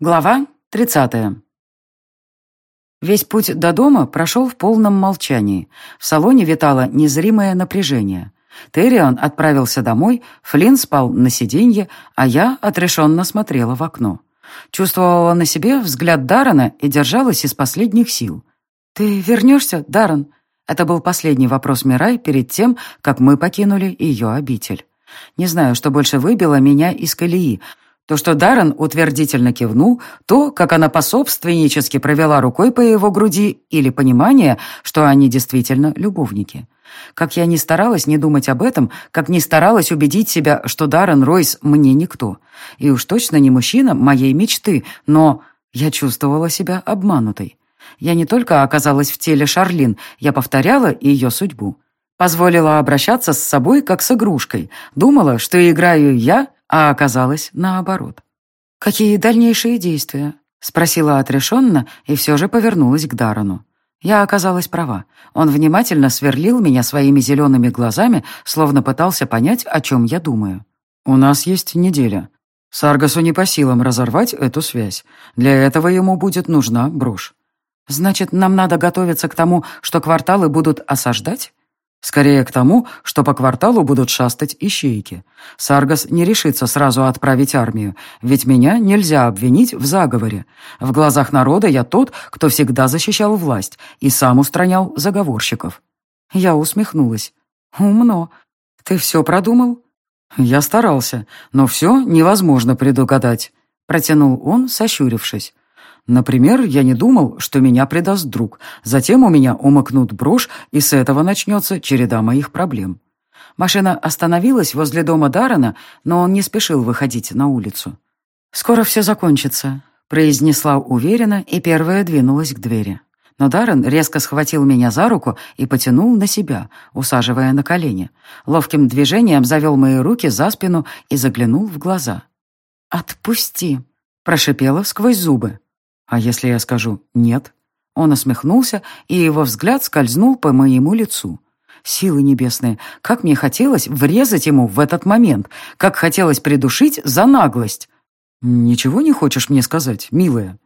Глава 30. Весь путь до дома прошел в полном молчании. В салоне витало незримое напряжение. Террион отправился домой, Флинн спал на сиденье, а я отрешенно смотрела в окно. Чувствовала на себе взгляд Даррена и держалась из последних сил. «Ты вернешься, Даррен?» Это был последний вопрос Мирай перед тем, как мы покинули ее обитель. Не знаю, что больше выбило меня из колеи — то, что Даррен утвердительно кивнул, то, как она пособственнически провела рукой по его груди, или понимание, что они действительно любовники. Как я не старалась не думать об этом, как не старалась убедить себя, что Даррен Ройс мне никто. И уж точно не мужчина моей мечты, но я чувствовала себя обманутой. Я не только оказалась в теле Шарлин, я повторяла ее судьбу. Позволила обращаться с собой, как с игрушкой. Думала, что играю я, а оказалось наоборот. «Какие дальнейшие действия?» — спросила отрешенно и все же повернулась к Дарану. Я оказалась права. Он внимательно сверлил меня своими зелеными глазами, словно пытался понять, о чем я думаю. «У нас есть неделя. Саргасу не по силам разорвать эту связь. Для этого ему будет нужна брошь. Значит, нам надо готовиться к тому, что кварталы будут осаждать?» Скорее к тому, что по кварталу будут шастать ищейки. Саргас не решится сразу отправить армию, ведь меня нельзя обвинить в заговоре. В глазах народа я тот, кто всегда защищал власть и сам устранял заговорщиков. Я усмехнулась. «Умно. Ты все продумал?» «Я старался, но все невозможно предугадать», — протянул он, сощурившись. Например, я не думал, что меня предаст друг. Затем у меня умыкнут брошь, и с этого начнется череда моих проблем. Машина остановилась возле дома Даррена, но он не спешил выходить на улицу. «Скоро все закончится», — произнесла уверенно и первая двинулась к двери. Но Даррен резко схватил меня за руку и потянул на себя, усаживая на колени. Ловким движением завел мои руки за спину и заглянул в глаза. «Отпусти», — прошипела сквозь зубы. А если я скажу «нет»? Он осмехнулся, и его взгляд скользнул по моему лицу. Силы небесные, как мне хотелось врезать ему в этот момент, как хотелось придушить за наглость. «Ничего не хочешь мне сказать, милая?»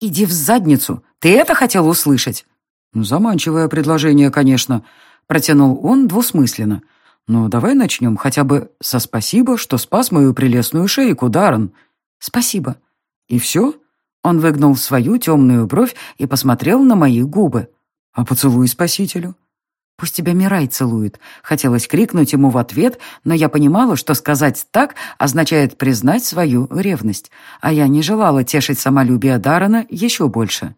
«Иди в задницу! Ты это хотел услышать?» «Заманчивое предложение, конечно», — протянул он двусмысленно. «Но давай начнем хотя бы со спасибо, что спас мою прелестную шейку, Даррен». «Спасибо». «И все?» Он выгнул свою темную бровь и посмотрел на мои губы. «А поцелуй спасителю?» «Пусть тебя Мирай целует», — хотелось крикнуть ему в ответ, но я понимала, что сказать так означает признать свою ревность, а я не желала тешить самолюбие Дарана еще больше.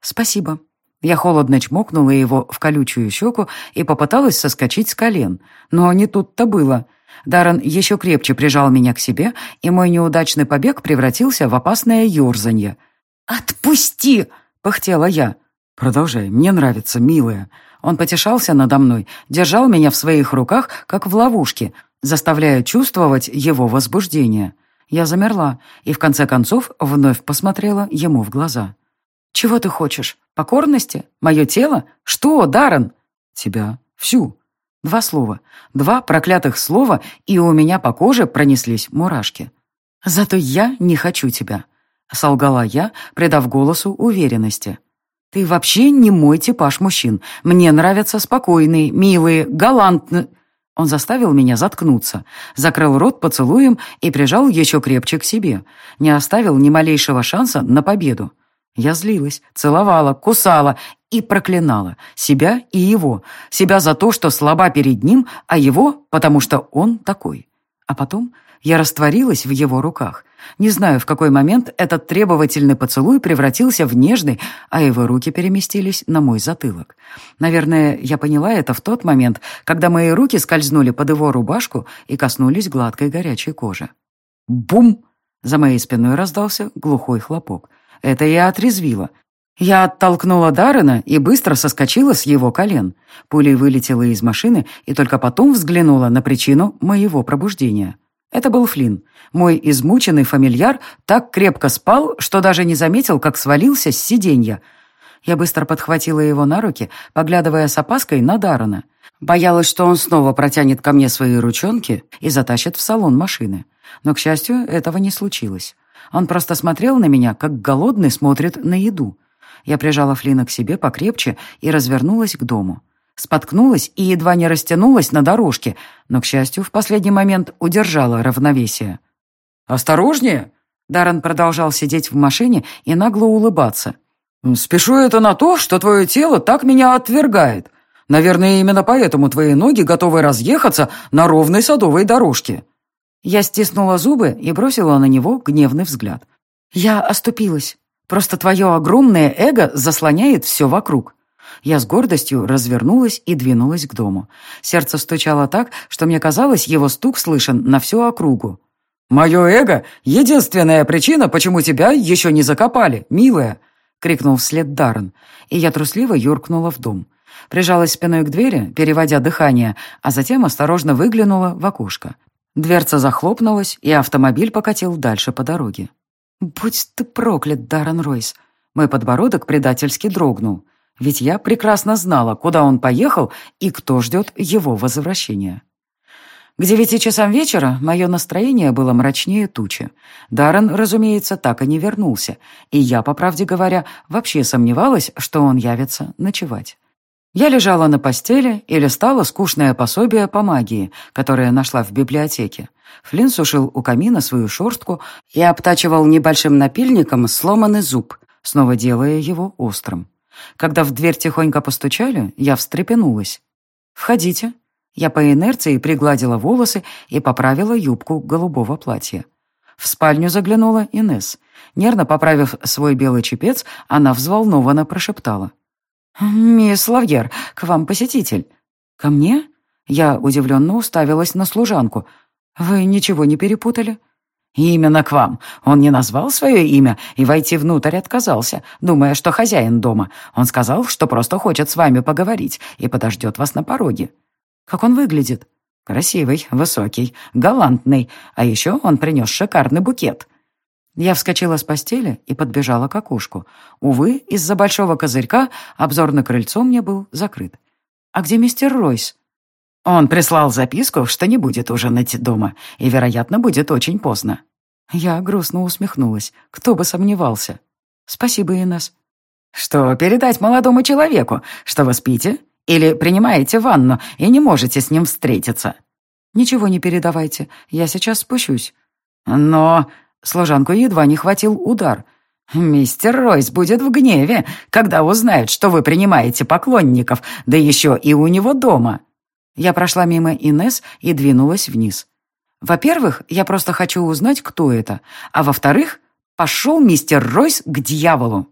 «Спасибо». Я холодно чмокнула его в колючую щеку и попыталась соскочить с колен, но не тут-то было — Даррен еще крепче прижал меня к себе, и мой неудачный побег превратился в опасное ерзанье. «Отпусти!» — пыхтела я. «Продолжай, мне нравится, милая». Он потешался надо мной, держал меня в своих руках, как в ловушке, заставляя чувствовать его возбуждение. Я замерла и, в конце концов, вновь посмотрела ему в глаза. «Чего ты хочешь? Покорности? Мое тело? Что, Даррен?» «Тебя. Всю. Два слова. Два проклятых слова, и у меня по коже пронеслись мурашки. «Зато я не хочу тебя», — солгала я, придав голосу уверенности. «Ты вообще не мой типаж мужчин. Мне нравятся спокойные, милые, галантные...» Он заставил меня заткнуться, закрыл рот поцелуем и прижал еще крепче к себе. Не оставил ни малейшего шанса на победу. Я злилась, целовала, кусала и проклинала себя и его. Себя за то, что слаба перед ним, а его, потому что он такой. А потом я растворилась в его руках. Не знаю, в какой момент этот требовательный поцелуй превратился в нежный, а его руки переместились на мой затылок. Наверное, я поняла это в тот момент, когда мои руки скользнули под его рубашку и коснулись гладкой горячей кожи. Бум! За моей спиной раздался глухой хлопок. Это я отрезвила. Я оттолкнула Даррена и быстро соскочила с его колен. Пулей вылетела из машины и только потом взглянула на причину моего пробуждения. Это был Флинн. Мой измученный фамильяр так крепко спал, что даже не заметил, как свалился с сиденья. Я быстро подхватила его на руки, поглядывая с опаской на Даррена. Боялась, что он снова протянет ко мне свои ручонки и затащит в салон машины. Но, к счастью, этого не случилось. Он просто смотрел на меня, как голодный смотрит на еду. Я прижала Флина к себе покрепче и развернулась к дому. Споткнулась и едва не растянулась на дорожке, но, к счастью, в последний момент удержала равновесие. «Осторожнее!» Даррен продолжал сидеть в машине и нагло улыбаться. «Спешу это на то, что твое тело так меня отвергает. Наверное, именно поэтому твои ноги готовы разъехаться на ровной садовой дорожке». Я стиснула зубы и бросила на него гневный взгляд. «Я оступилась. Просто твое огромное эго заслоняет все вокруг». Я с гордостью развернулась и двинулась к дому. Сердце стучало так, что мне казалось, его стук слышен на всю округу. «Мое эго — единственная причина, почему тебя еще не закопали, милая!» — крикнул вслед Даррен, и я трусливо юркнула в дом. Прижалась спиной к двери, переводя дыхание, а затем осторожно выглянула в окошко. Дверца захлопнулась, и автомобиль покатил дальше по дороге. «Будь ты проклят, Даррен Ройс!» Мой подбородок предательски дрогнул. Ведь я прекрасно знала, куда он поехал и кто ждет его возвращения. К девяти часам вечера мое настроение было мрачнее тучи. Даррен, разумеется, так и не вернулся, и я, по правде говоря, вообще сомневалась, что он явится ночевать. Я лежала на постели и листала скучное пособие по магии, которое нашла в библиотеке. Флинн сушил у камина свою шорстку и обтачивал небольшим напильником сломанный зуб, снова делая его острым. Когда в дверь тихонько постучали, я встрепенулась. «Входите», я по инерции пригладила волосы и поправила юбку голубого платья. В спальню заглянула Инес. Нервно поправив свой белый чепец, она взволнованно прошептала. «Мисс Лавьер, к вам посетитель». «Ко мне?» Я удивленно уставилась на служанку. «Вы ничего не перепутали?» «Именно к вам. Он не назвал свое имя и войти внутрь отказался, думая, что хозяин дома. Он сказал, что просто хочет с вами поговорить и подождет вас на пороге». Как он выглядит? Красивый, высокий, галантный, а еще он принес шикарный букет. Я вскочила с постели и подбежала к окошку. Увы, из-за большого козырька обзор на крыльцо мне был закрыт. «А где мистер Ройс?» Он прислал записку, что не будет ужинать дома, и, вероятно, будет очень поздно. Я грустно усмехнулась. Кто бы сомневался. «Спасибо, Инесс». «Что передать молодому человеку? Что вы спите? Или принимаете ванну и не можете с ним встретиться?» «Ничего не передавайте, я сейчас спущусь». «Но...» Служанку едва не хватил удар. «Мистер Ройс будет в гневе, когда узнает, что вы принимаете поклонников, да еще и у него дома». Я прошла мимо Инес и двинулась вниз. Во-первых, я просто хочу узнать, кто это, а во-вторых, пошел мистер Ройс к дьяволу.